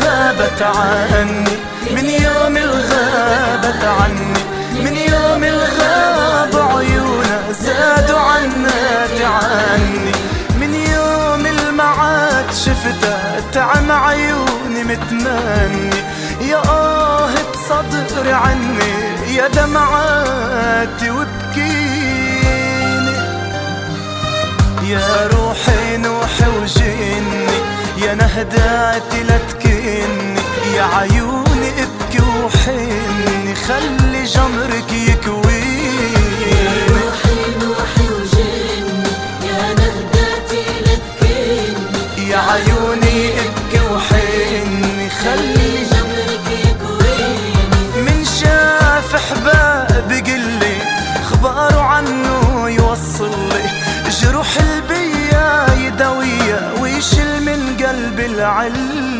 غابت عني من يوم الغابت عني من يوم الغاب عيونا زادوا عنات عني من يوم المعاد شفتها تعم عيوني متمني يا آه بصدري عني يا دمعاتي وبكيني يا وجيني نهداتي لا تكني يا عيوني ابكي وحني خلي جمرك يكويني قلب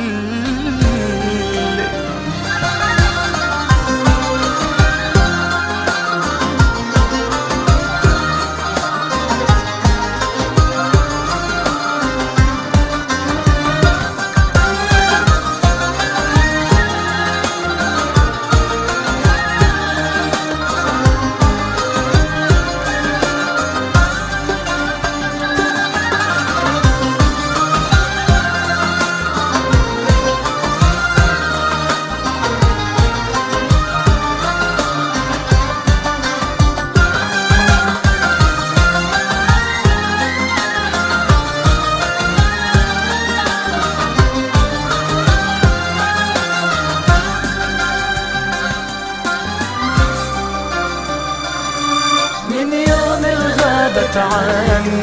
الغابت عني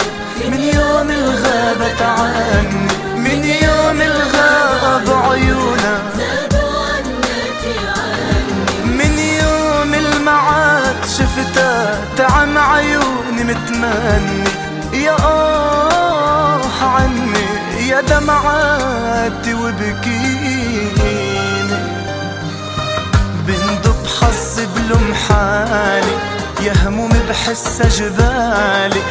من يوم الغابت عني من يوم الغاب عيونا. من يوم المعاد شفتها تعم عيوني متمني. يا آه عني يا دمعاتي وبكيني. بندب حظي أحس جبالي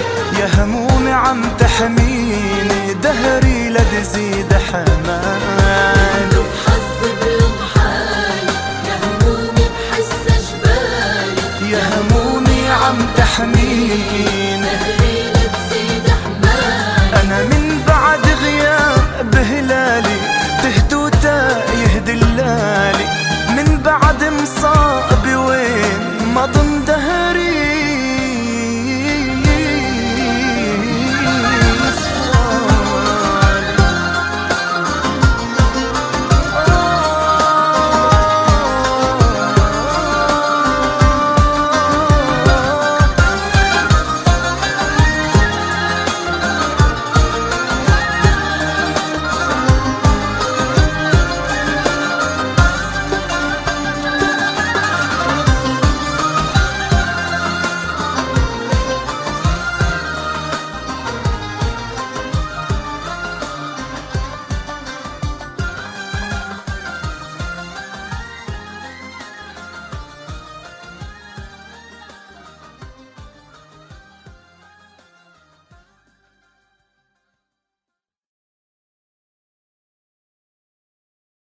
يا همومي عم تحميني دهري لتزيد حمالي. حظي بلوم يا همومي بحس جبالي يا همومي عم تحميني